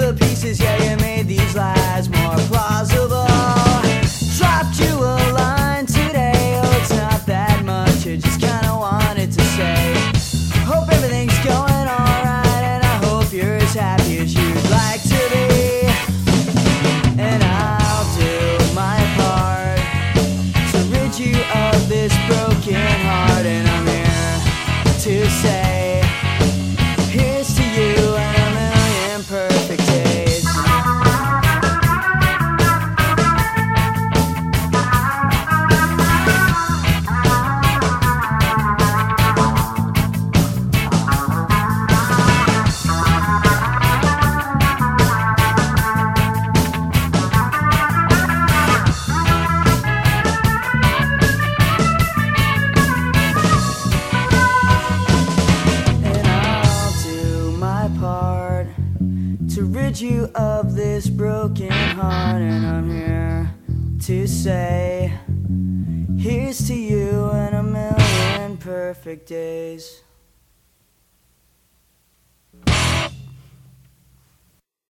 the pieces, yeah, you made these lies more plausible. Dropped you a line today, oh, it's not that much, I just kinda wanted to say. Hope everything's going alright, and I hope you're as happy as you'd like to be. And I'll do my part to rid you of. Rid you of this broken heart, and I'm here to say, here's to you and a million perfect days.